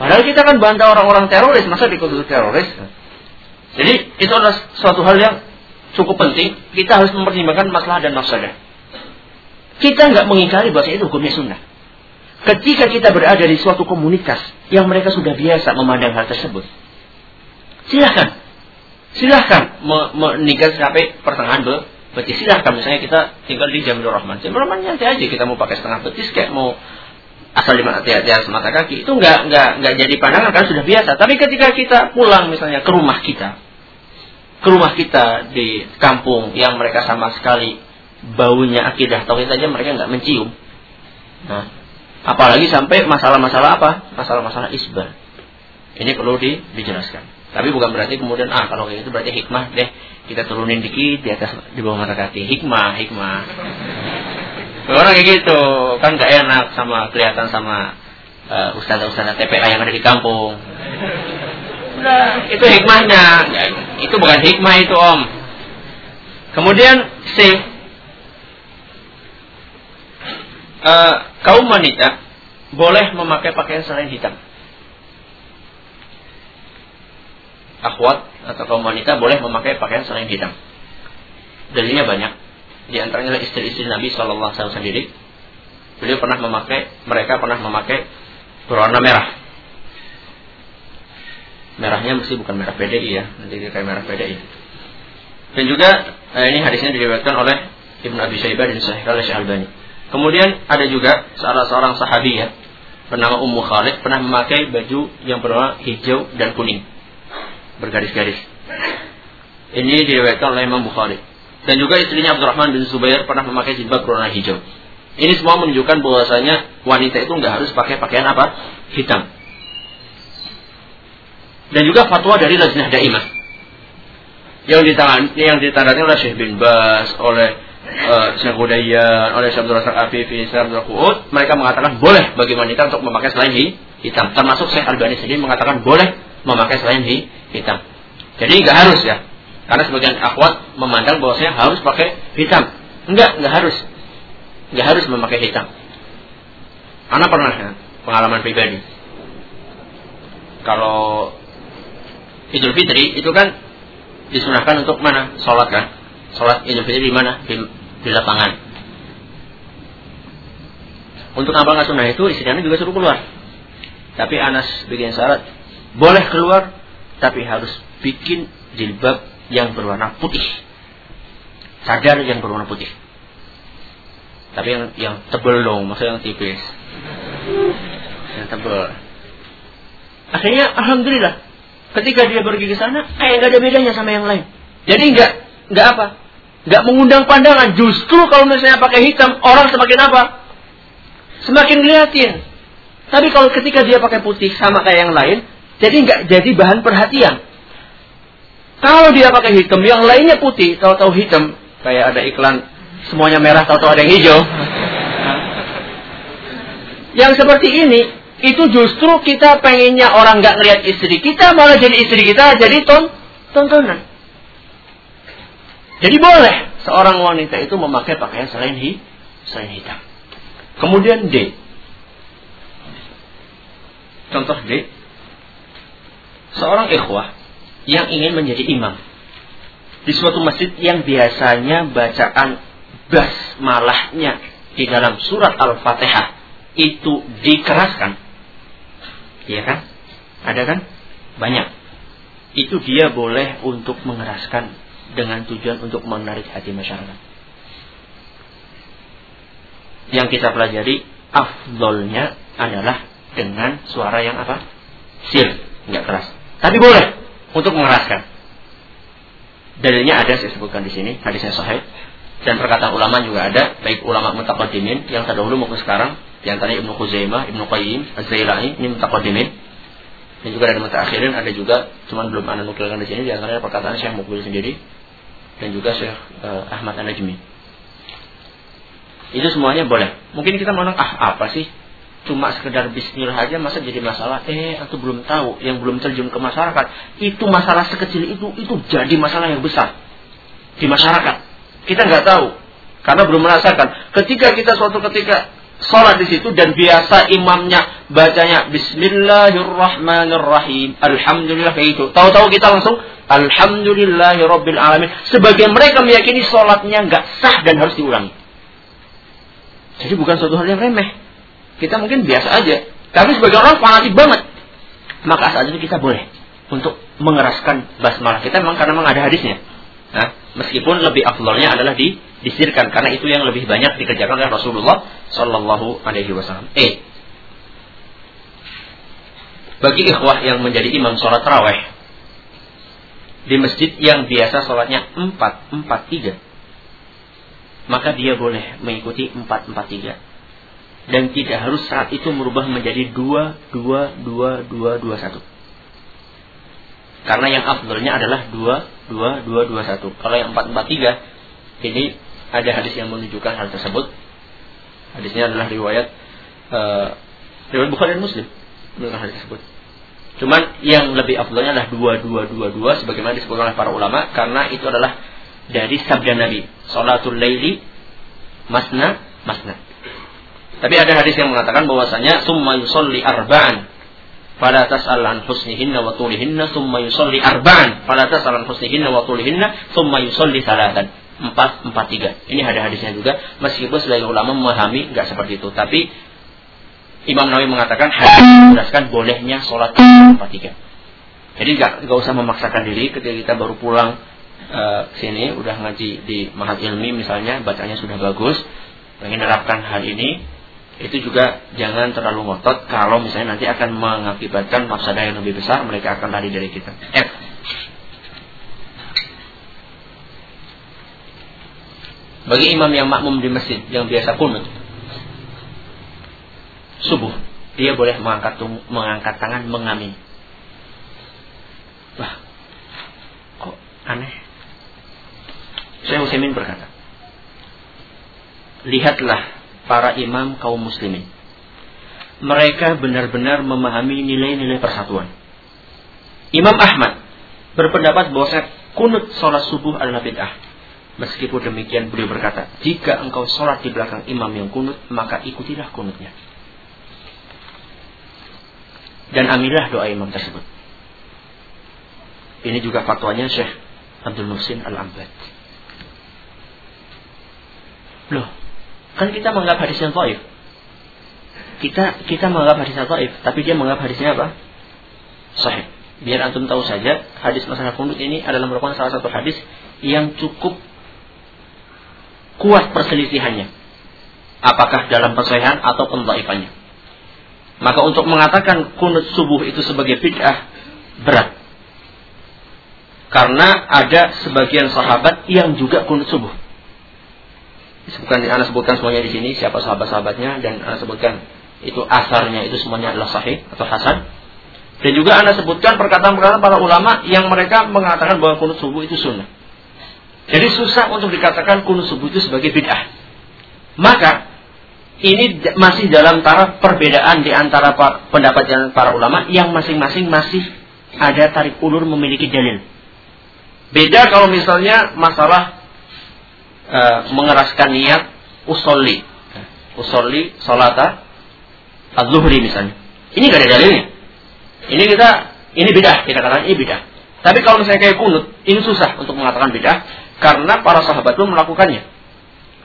Padahal kita kan bantah orang-orang teroris, masa dikutuk teroris? Jadi itu adalah suatu hal yang cukup penting, kita harus mempertimbangkan masalah dan mafsadah. Kita nggak mengingkari bahwa itu hukumnya sunnah. ketika kita berada di suatu komunitas yang mereka sudah biasa memandang hal tersebut, silahkan, silahkan menikah sampai pertengahan betis. Silahkan misalnya kita tinggal di Jamil Rahman. Jamil Rahman nanti aja kita mau pakai setengah betis kayak mau asal di, di, di atas mata kaki itu nggak nggak nggak jadi pandangan kan sudah biasa. Tapi ketika kita pulang misalnya ke rumah kita, ke rumah kita di kampung yang mereka sama sekali baunya akidah tauhid saja mereka nggak mencium. Nah, apalagi sampai masalah-masalah apa? Masalah-masalah isbah. Ini perlu di, dijelaskan. Tapi bukan berarti kemudian ah kalau kayak gitu berarti hikmah deh kita turunin dikit di atas di bawah mata kaki. Hikmah, hikmah. Orang kayak gitu kan gak enak sama kelihatan sama uh, ustazah-ustazah TPA yang ada di kampung. Itu hikmahnya. Itu bukan hikmah itu om. Kemudian C. Uh, kaum wanita boleh memakai pakaian selain hitam. Akhwat atau kaum wanita boleh memakai pakaian selain hitam. Dalilnya banyak di antaranya istri-istri Nabi Shallallahu Alaihi sendiri. Beliau pernah memakai, mereka pernah memakai berwarna merah. Merahnya mesti bukan merah PDI ya, nanti dia kayak merah PDI. Dan juga eh, ini hadisnya diriwayatkan oleh Ibnu Abi Syaibah dan Sahih oleh Syekh Albani. Kemudian ada juga salah seorang sahabi ya, bernama Ummu Khalid pernah memakai baju yang berwarna hijau dan kuning bergaris-garis. Ini diriwayatkan oleh Imam Bukhari. Dan juga istrinya Abdurrahman bin Zubair pernah memakai jilbab berwarna hijau. Ini semua menunjukkan bahwasanya wanita itu nggak harus pakai pakaian apa? Hitam. Dan juga fatwa dari Lajnah Daimah. Yang ditangani yang ditandai oleh Syekh bin Bas, oleh uh, Syekh Hudayyan, oleh Syekh Abdul Razak Afifi, Syekh Abdul Qu'ud, mereka mengatakan boleh bagi wanita untuk memakai selain hitam. Termasuk Syekh Albani sendiri mengatakan boleh memakai selain hitam. Jadi nggak harus ya. Karena sebagian akhwat memandang bahwasanya harus pakai hitam. Enggak, enggak harus. Enggak harus memakai hitam. Anak pernah ya, pengalaman pribadi. Kalau Idul Fitri itu kan disunahkan untuk mana? Sholat kan? Sholat Idul Fitri di mana? Di, di lapangan. Untuk amal sunnah itu istri Anas juga suruh keluar. Tapi Anas bikin syarat, boleh keluar, tapi harus bikin jilbab yang berwarna putih. Sadar yang berwarna putih. Tapi yang yang tebel dong, maksudnya yang tipis. Yang tebel. Akhirnya alhamdulillah ketika dia pergi ke sana kayak nggak ada bedanya sama yang lain. Jadi nggak nggak apa? Nggak mengundang pandangan. Justru kalau misalnya pakai hitam orang semakin apa? Semakin ngeliatin. Tapi kalau ketika dia pakai putih sama kayak yang lain, jadi nggak jadi bahan perhatian. Kalau dia pakai hitam, yang lainnya putih, tahu-tahu hitam, kayak ada iklan semuanya merah, tahu-tahu ada yang hijau. yang seperti ini, itu justru kita pengennya orang nggak ngelihat istri kita, malah jadi istri kita jadi ton tontonan. Jadi boleh seorang wanita itu memakai pakaian selain hi, selain hitam. Kemudian D. Contoh D. Seorang ikhwah yang ingin menjadi imam di suatu masjid yang biasanya bacaan basmalahnya di dalam surat Al-Fatihah itu dikeraskan. Iya kan? Ada kan? Banyak. Itu dia boleh untuk mengeraskan dengan tujuan untuk menarik hati masyarakat. Yang kita pelajari afdolnya adalah dengan suara yang apa? Sil, nggak keras. Tapi boleh untuk mengeraskan. Dalilnya ada saya sebutkan di sini, hadisnya sahih dan perkataan ulama juga ada, baik ulama mutaqaddimin yang terdahulu maupun sekarang, di antaranya Ibnu Khuzaimah, Ibnu Qayyim, Az-Zailani, ini mutaqaddimin. Dan juga dari mutakhirin ada juga, cuman belum anda nukilkan di sini, di antaranya perkataan Syekh Mukbil sendiri dan juga Syekh uh, Ahmad An-Najmi. Itu semuanya boleh. Mungkin kita mau ah apa sih cuma sekedar bismillah aja masa jadi masalah eh atau belum tahu yang belum terjun ke masyarakat itu masalah sekecil itu itu jadi masalah yang besar di masyarakat kita nggak tahu karena belum merasakan ketika kita suatu ketika sholat di situ dan biasa imamnya bacanya Bismillahirrahmanirrahim Alhamdulillah kayak itu tahu-tahu kita langsung Alhamdulillahirobbil alamin sebagian mereka meyakini sholatnya nggak sah dan harus diulangi jadi bukan suatu hal yang remeh kita mungkin biasa aja. Tapi sebagai orang fanatik banget. Maka saat itu kita boleh untuk mengeraskan basmalah kita memang karena memang ada hadisnya. Nah, meskipun lebih afdolnya adalah di disirkan karena itu yang lebih banyak dikerjakan oleh Rasulullah Shallallahu Alaihi Wasallam. Eh, bagi ikhwah yang menjadi imam sholat raweh di masjid yang biasa sholatnya empat empat tiga, maka dia boleh mengikuti empat empat tiga dan tidak harus saat itu merubah menjadi dua dua dua dua dua satu. Karena yang afdolnya adalah dua dua dua dua satu. Kalau yang empat empat tiga ini ada hadis yang menunjukkan hal tersebut. Hadisnya adalah riwayat uh, riwayat Bukhari dan Muslim menunjukkan hal tersebut. Cuman yang lebih afdolnya adalah dua dua dua dua sebagaimana disebutkan oleh para ulama karena itu adalah dari sabda Nabi, salatul laili masna masna. Tapi ada hadis yang mengatakan bahwasanya summa yusolli arba'an fala tas'al an husnihinna wa tulihinna thumma yusalli arba'an fala tas'al an husnihinna wa tulihinna thumma yusalli salatan empat empat tiga. Ini ada hadisnya juga. Meskipun sebagai ulama memahami nggak seperti itu. Tapi Imam Nawawi mengatakan hadis menjelaskan bolehnya sholat empat tiga. Jadi nggak nggak usah memaksakan diri ketika kita baru pulang uh, sini udah ngaji di mahat ilmi misalnya bacanya sudah bagus pengen menerapkan hal ini itu juga jangan terlalu ngotot. Kalau misalnya nanti akan mengakibatkan mafsadah yang lebih besar mereka akan lari dari kita. F. Bagi imam yang makmum di masjid yang biasa kunut subuh dia boleh mengangkat mengangkat tangan mengamin. Wah, kok aneh? Saya Utsaimin berkata, lihatlah para imam kaum muslimin. Mereka benar-benar memahami nilai-nilai persatuan. Imam Ahmad berpendapat bahwa kunut sholat subuh adalah bid'ah. Meskipun demikian beliau berkata, jika engkau sholat di belakang imam yang kunut, maka ikutilah kunutnya. Dan amillah doa imam tersebut. Ini juga fatwanya Syekh Abdul Muhsin Al-Ambad. Loh, Kan kita menganggap hadisnya dhaif. Kita kita menganggap hadisnya dhaif, tapi dia menganggap hadisnya apa? Sahih. Biar antum tahu saja, hadis masalah kunut ini adalah merupakan salah satu hadis yang cukup kuat perselisihannya. Apakah dalam persahihan atau pendhaifannya. Maka untuk mengatakan kunut subuh itu sebagai bid'ah berat. Karena ada sebagian sahabat yang juga kunut subuh bukan Anda sebutkan semuanya di sini siapa sahabat-sahabatnya dan Anda sebutkan itu asarnya itu semuanya adalah sahih atau hasan. Dan juga Anda sebutkan perkataan-perkataan para ulama yang mereka mengatakan bahwa kunut subuh itu sunnah. Jadi susah untuk dikatakan kunut subuh itu sebagai bid'ah. Maka ini masih dalam taraf perbedaan di antara pendapat para ulama yang masing-masing masih ada tarik ulur memiliki dalil. Beda kalau misalnya masalah e, mengeraskan niat usolli. Usolli salata az-zuhri misalnya. Ini gak ada dalilnya. Ini kita ini beda kita katakan ini beda. Tapi kalau misalnya kayak kunut, ini susah untuk mengatakan beda karena para sahabat pun melakukannya.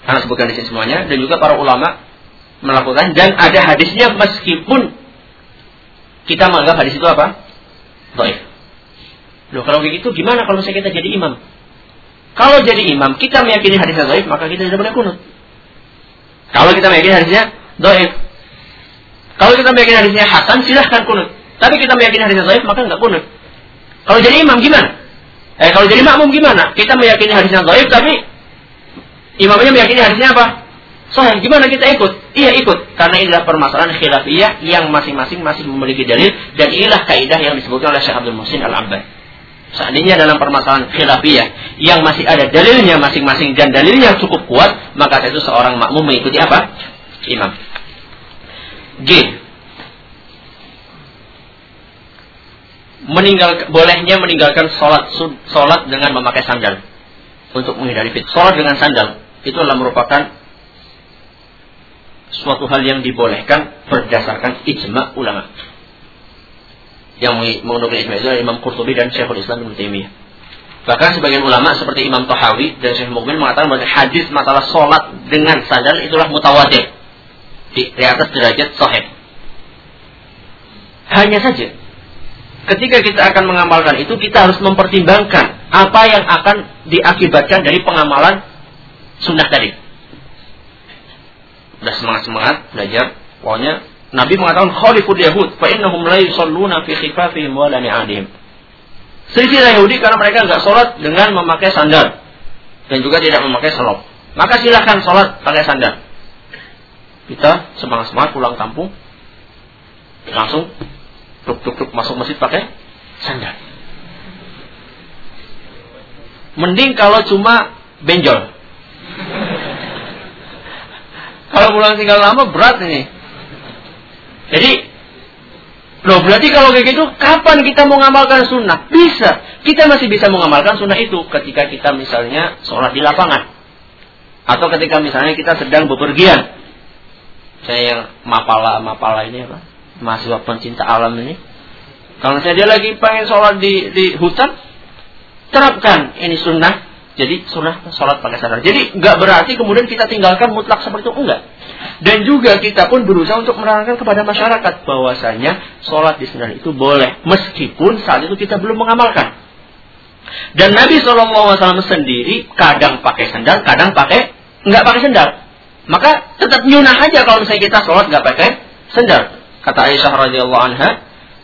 Karena sebutkan di sini semuanya dan juga para ulama melakukan dan ada hadisnya meskipun kita menganggap hadis itu apa? Baik. Loh kalau begitu gimana kalau misalnya kita jadi imam? Kalau jadi imam kita meyakini hadisnya doif maka kita tidak boleh kunut. Kalau kita meyakini hadisnya doif. Kalau kita meyakini hadisnya hasan silahkan kunut. Tapi kita meyakini hadisnya doif maka nggak kunut. Kalau jadi imam gimana? Eh kalau jadi makmum gimana? Kita meyakini hadisnya doif tapi imamnya meyakini hadisnya apa? Soalnya gimana kita ikut? Iya ikut. Karena inilah permasalahan khilafiyah yang masing-masing masih memiliki dalil dan inilah kaidah yang disebutkan oleh Syekh Abdul Muhsin Al-Abbad. Seandainya dalam permasalahan khilafiyah yang masih ada dalilnya masing-masing dan dalilnya cukup kuat, maka itu seorang makmum mengikuti apa? Imam. G. Meninggal bolehnya meninggalkan sholat sholat dengan memakai sandal untuk menghindari fit. Sholat dengan sandal itu adalah merupakan suatu hal yang dibolehkan berdasarkan ijma ulama yang mengunduhkan ijma itu Imam Qurtubi dan Syekhul Islam Ibnu Taimiyah. Bahkan sebagian ulama seperti Imam Tahawi dan Syekh Mukmin mengatakan bahwa hadis masalah sholat dengan sandal itulah mutawatir. di, di atas derajat sahih. Hanya saja ketika kita akan mengamalkan itu kita harus mempertimbangkan apa yang akan diakibatkan dari pengamalan sunnah tadi. Udah semangat-semangat belajar, pokoknya Nabi mengatakan khaliful yahud fa innahum la yusalluna fi khifafihim wa la ni'adihim. Selisih Yahudi karena mereka nggak sholat dengan memakai sandal dan juga tidak memakai selop. Maka silahkan sholat pakai sandal. Kita semangat-semangat pulang kampung, langsung tuk-tuk-tuk masuk masjid pakai sandal. Mending kalau cuma benjol. kalau pulang tinggal lama berat ini. Jadi, loh berarti kalau kayak gitu, kapan kita mau ngamalkan sunnah? Bisa. Kita masih bisa mengamalkan sunnah itu ketika kita misalnya sholat di lapangan. Atau ketika misalnya kita sedang bepergian. Saya yang mapala-mapala ini apa? Mahasiswa pencinta alam ini. Kalau saya dia lagi pengen sholat di, di hutan, terapkan ini sunnah. Jadi sunnah sholat pakai sadar. Jadi nggak berarti kemudian kita tinggalkan mutlak seperti itu enggak. Dan juga kita pun berusaha untuk menerangkan kepada masyarakat bahwasanya sholat di sunnah itu boleh meskipun saat itu kita belum mengamalkan. Dan Nabi SAW sendiri kadang pakai sandal, kadang pakai nggak pakai sendal. Maka tetap nyunah aja kalau misalnya kita sholat nggak pakai sendal. Kata Aisyah radhiyallahu anha,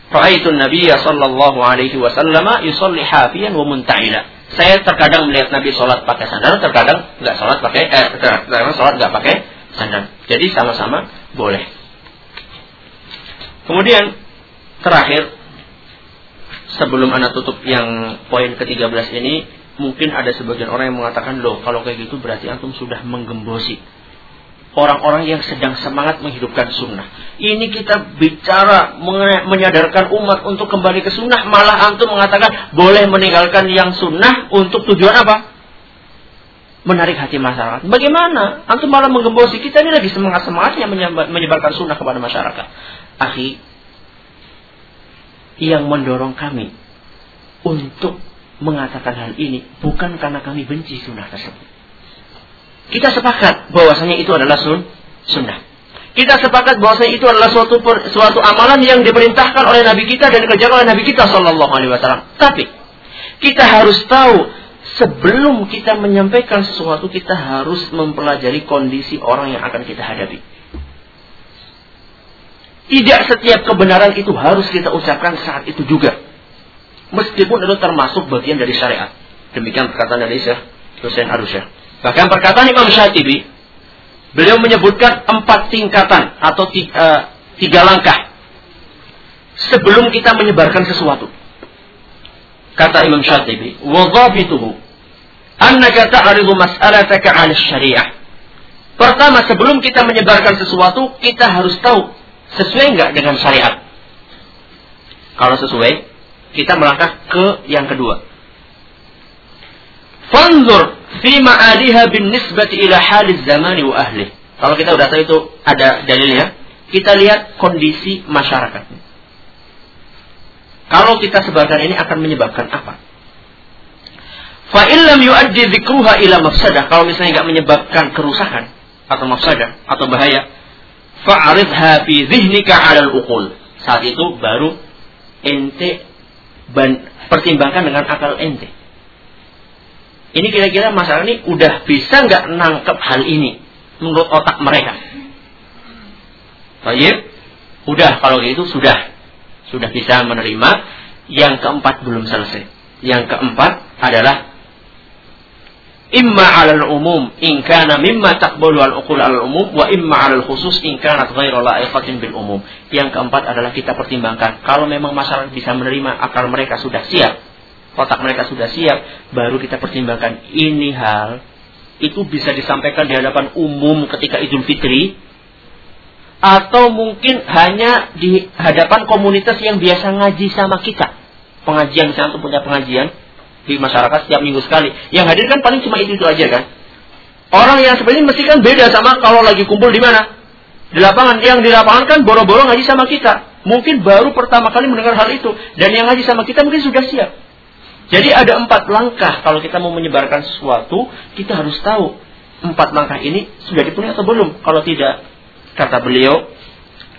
"Ra'aitu Nabiyya sallallahu alaihi wasallam yusalli hafiyan wa munta'ila." Saya terkadang melihat Nabi sholat pakai sandal, terkadang nggak sholat pakai, eh, terkadang sholat nggak pakai sandal. Jadi sama-sama boleh. Kemudian terakhir sebelum anak tutup yang poin ke-13 ini mungkin ada sebagian orang yang mengatakan loh kalau kayak gitu berarti antum sudah menggembosi orang-orang yang sedang semangat menghidupkan sunnah. Ini kita bicara menyadarkan umat untuk kembali ke sunnah, malah antum mengatakan boleh meninggalkan yang sunnah untuk tujuan apa? Menarik hati masyarakat. Bagaimana? Antum malah menggembosi kita ini lagi semangat-semangatnya menyebarkan sunnah kepada masyarakat. Akhi, yang mendorong kami untuk mengatakan hal ini bukan karena kami benci sunnah tersebut. Kita sepakat bahwasanya itu adalah sun, sunnah. Kita sepakat bahwasanya itu adalah suatu suatu amalan yang diperintahkan oleh Nabi kita dan dikerjakan oleh Nabi kita Shallallahu Alaihi Wasallam. Tapi kita harus tahu sebelum kita menyampaikan sesuatu kita harus mempelajari kondisi orang yang akan kita hadapi. Tidak setiap kebenaran itu harus kita ucapkan saat itu juga. Meskipun itu termasuk bagian dari syariat. Demikian perkataan dari Syekh Hussein Arusyah. Bahkan perkataan Imam Syatibi, beliau menyebutkan empat tingkatan atau tiga, uh, tiga langkah sebelum kita menyebarkan sesuatu. Kata Imam Syatibi, "Wadhabituhu annaka ta'ridu mas'alataka 'ala syariah." Pertama, sebelum kita menyebarkan sesuatu, kita harus tahu sesuai enggak dengan syariat. Kalau sesuai, kita melangkah ke yang kedua. Fanzur fi ma'aliha bin nisbati ila haliz zamani wa ahli. Kalau kita udah tahu itu ada dalilnya, kita lihat kondisi masyarakat. Kalau kita sebarkan ini akan menyebabkan apa? Fa illam yuaddi dzikruha ila mafsadah. Kalau misalnya nggak menyebabkan kerusakan atau mafsadah atau bahaya, fa'aridha fi dzihnika 'ala al-uqul. Saat itu baru ente pertimbangkan dengan akal ente. Ini kira-kira masalah ini udah bisa nggak nangkep hal ini menurut otak mereka? Baik, udah kalau gitu sudah sudah bisa menerima. Yang keempat belum selesai. Yang keempat adalah imma 'alal umum in kana mimma taqbalu al uqul al umum wa imma 'alal khusus in kanat ghairu la'iqatin bil umum. Yang keempat adalah kita pertimbangkan kalau memang masyarakat bisa menerima akal mereka sudah siap, otak mereka sudah siap, baru kita pertimbangkan ini hal itu bisa disampaikan di hadapan umum ketika Idul Fitri atau mungkin hanya di hadapan komunitas yang biasa ngaji sama kita. Pengajian misalnya punya pengajian, di masyarakat setiap minggu sekali. Yang hadir kan paling cuma itu itu aja kan. Orang yang seperti ini mesti kan beda sama kalau lagi kumpul di mana? Di lapangan. Yang di lapangan kan boro-boro ngaji sama kita. Mungkin baru pertama kali mendengar hal itu. Dan yang ngaji sama kita mungkin sudah siap. Jadi ada empat langkah kalau kita mau menyebarkan sesuatu, kita harus tahu empat langkah ini sudah dipenuhi atau belum. Kalau tidak, kata beliau,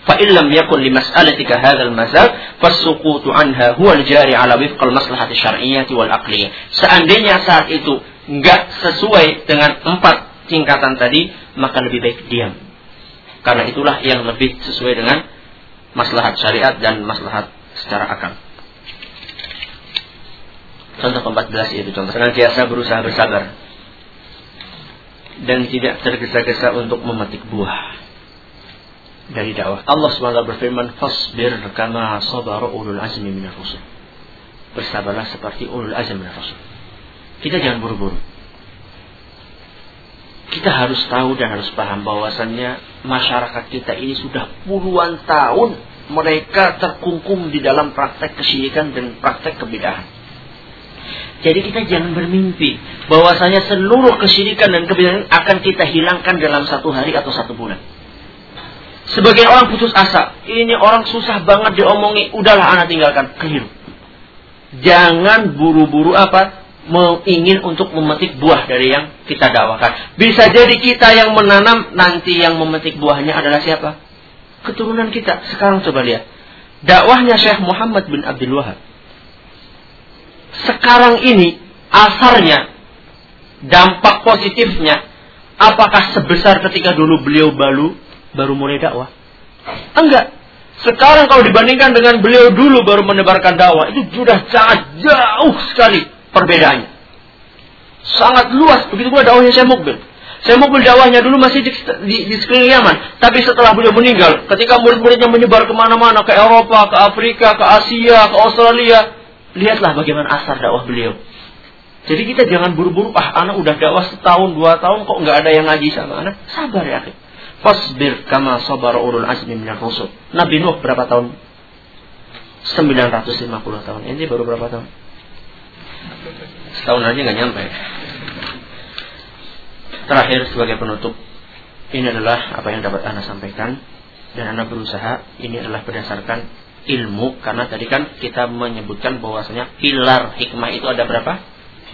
فَإِلَّمْ يَكُنْ لِمَسْأَلَتِكَ هَذَا الْمَزَلْ hadzal عَنْهَا هُوَ الْجَارِ عَلَى وِفْقَ الْمَصْلَحَةِ الشَّرْعِيَةِ وَالْأَقْلِيَةِ. Seandainya saat itu nggak sesuai dengan empat tingkatan tadi, maka lebih baik diam. Karena itulah yang lebih sesuai dengan maslahat syariat dan maslahat secara akal contoh ke-14 itu contoh senantiasa berusaha bersabar dan tidak tergesa-gesa untuk memetik buah dari dakwah. Allah SWT berfirman, "Fasbir kama sabara ulul azmi minar rusul." Bersabarlah seperti ulul azmi minar rusul. Kita jangan buru-buru. Kita harus tahu dan harus paham bahwasannya masyarakat kita ini sudah puluhan tahun mereka terkungkung di dalam praktek kesyirikan dan praktek kebidahan. Jadi kita jangan bermimpi bahwasanya seluruh kesyirikan dan kebidahan akan kita hilangkan dalam satu hari atau satu bulan. Sebagian orang putus asa. Ini orang susah banget diomongi. Udahlah anak tinggalkan. Keliru. Jangan buru-buru apa? Ingin untuk memetik buah dari yang kita dakwakan. Bisa jadi kita yang menanam, nanti yang memetik buahnya adalah siapa? Keturunan kita. Sekarang coba lihat. Dakwahnya Syekh Muhammad bin Abdul Wahab. Sekarang ini, asarnya, dampak positifnya, apakah sebesar ketika dulu beliau balu baru mulai dakwah. Enggak. Sekarang kalau dibandingkan dengan beliau dulu baru menebarkan dakwah, itu sudah sangat jauh sekali perbedaannya. Sangat luas. Begitu pula dakwahnya Syekh Mukbil. Syekh Mukbil dakwahnya dulu masih di, di, di sekeliling Yaman. Tapi setelah beliau meninggal, ketika murid-muridnya menyebar ke mana-mana, ke Eropa, ke Afrika, ke Asia, ke Australia, lihatlah bagaimana asar dakwah beliau. Jadi kita jangan buru-buru, ah anak udah dakwah setahun, dua tahun, kok nggak ada yang ngaji sama anak. Sabar ya, akhir. Fasbir kama sabar ulul azmi minar rusul. Nabi Nuh berapa tahun? 950 tahun. Ini baru berapa tahun? Setahun aja nggak nyampe. Terakhir sebagai penutup, ini adalah apa yang dapat Anda sampaikan dan Anda berusaha ini adalah berdasarkan ilmu karena tadi kan kita menyebutkan bahwasanya pilar hikmah itu ada berapa?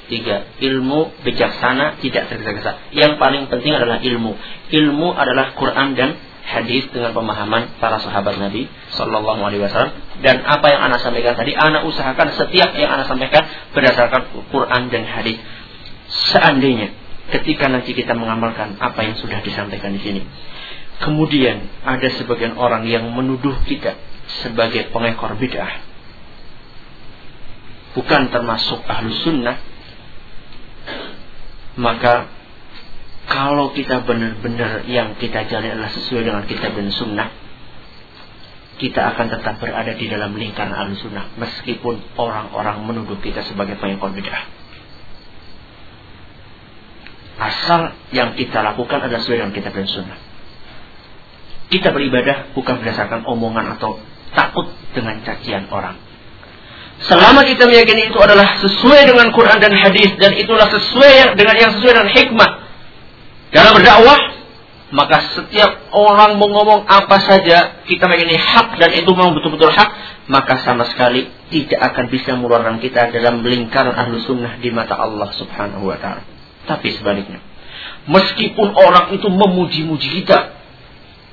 Tiga, ilmu bijaksana tidak tergesa-gesa. Yang paling penting adalah ilmu. Ilmu adalah Quran dan hadis dengan pemahaman para sahabat Nabi Shallallahu Alaihi Wasallam. Dan apa yang anak sampaikan tadi, anak usahakan setiap yang anak sampaikan berdasarkan Quran dan hadis. Seandainya ketika nanti kita mengamalkan apa yang sudah disampaikan di sini, kemudian ada sebagian orang yang menuduh kita sebagai pengekor bid'ah, bukan termasuk ahlu sunnah, maka kalau kita benar-benar yang kita jalani adalah sesuai dengan kitab dan sunnah, kita akan tetap berada di dalam lingkaran al sunnah meskipun orang-orang menuduh kita sebagai pengikut bid'ah. Asal yang kita lakukan adalah sesuai dengan kitab dan sunnah. Kita beribadah bukan berdasarkan omongan atau takut dengan cacian orang. Selama kita meyakini itu adalah sesuai dengan Quran dan hadis dan itulah sesuai dengan yang sesuai dengan hikmah dalam berdakwah, maka setiap orang mengomong apa saja kita meyakini hak dan itu memang betul-betul hak, maka sama sekali tidak akan bisa mengeluarkan kita dalam lingkaran ahlu sunnah di mata Allah Subhanahu wa taala. Tapi sebaliknya, meskipun orang itu memuji-muji kita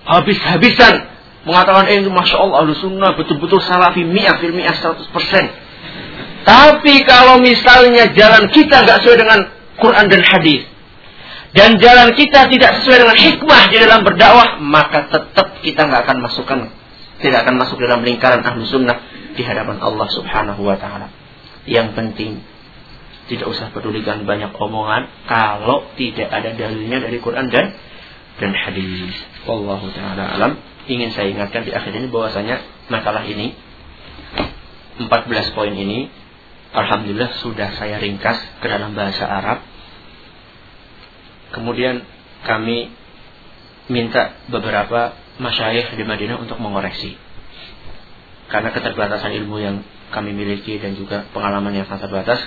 habis-habisan mengatakan eh masya Allah ahlu sunnah betul-betul salafi mi'ah fil mi'ah 100%. Tapi kalau misalnya jalan kita nggak sesuai dengan Quran dan hadis dan jalan kita tidak sesuai dengan hikmah di dalam berdakwah, maka tetap kita nggak akan masukkan tidak akan masuk dalam lingkaran ahlu sunnah di hadapan Allah Subhanahu wa taala. Yang penting tidak usah pedulikan banyak omongan kalau tidak ada dalilnya dari Quran dan dan hadis. Wallahu taala alam ingin saya ingatkan di akhir ini bahwasanya makalah ini 14 poin ini alhamdulillah sudah saya ringkas ke dalam bahasa Arab. Kemudian kami minta beberapa masyayikh di Madinah untuk mengoreksi. Karena keterbatasan ilmu yang kami miliki dan juga pengalaman yang sangat terbatas,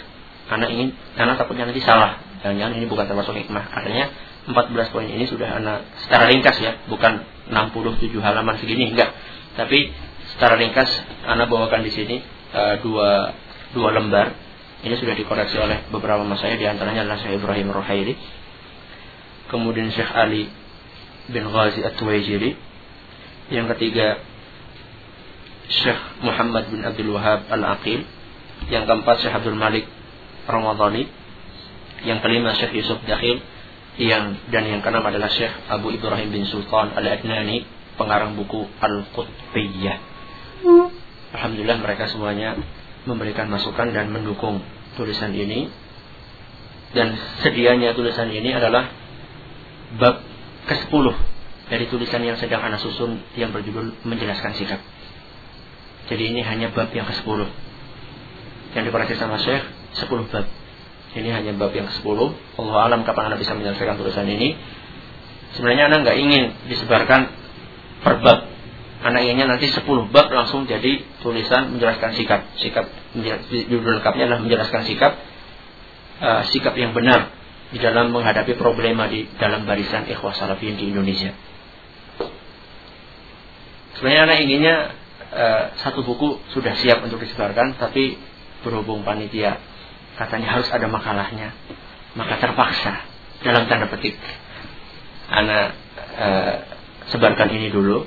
karena ingin karena takutnya nanti salah. Jangan-jangan ini bukan termasuk hikmah. Artinya 14 poin ini sudah anak secara ringkas ya, bukan 67 halaman segini enggak. Tapi secara ringkas anak bawakan di sini uh, dua dua lembar. Ini sudah dikoreksi oleh beberapa mas saya di antaranya adalah Syekh Ibrahim Rohaili. Kemudian Syekh Ali bin Ghazi At-Tuwaijiri Yang ketiga Syekh Muhammad bin Abdul Wahab Al-Aqil. Yang keempat Syekh Abdul Malik Ramadhani. Yang kelima Syekh Yusuf Dakhil. Yang dan yang keenam adalah Syekh Abu Ibrahim bin Sultan Al-Adnani, pengarang buku Al-Qutbiyah. Alhamdulillah mereka semuanya memberikan masukan dan mendukung tulisan ini. Dan sedianya tulisan ini adalah bab ke-10 dari tulisan yang sedang anak susun yang berjudul menjelaskan sikap. Jadi ini hanya bab yang ke-10. Yang dikoreksi sama Syekh 10 bab. Ini hanya bab yang ke-10. Allah alam kapan Anda bisa menyelesaikan tulisan ini. Sebenarnya Anda nggak ingin disebarkan per bab. Anda inginnya nanti 10 bab langsung jadi tulisan menjelaskan sikap. Sikap judul lengkapnya adalah menjelaskan sikap uh, sikap yang benar di dalam menghadapi problema di dalam barisan ikhwah salafiyin di Indonesia. Sebenarnya anak inginnya uh, satu buku sudah siap untuk disebarkan, tapi berhubung panitia katanya harus ada makalahnya, maka terpaksa dalam tanda petik anak uh, sebarkan ini dulu.